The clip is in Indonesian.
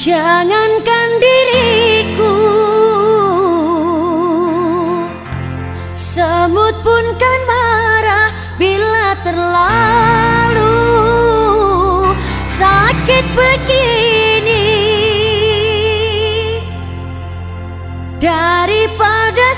Jangankan diriku Semut pun kan marah bila terlalu Sakit begini. Daripada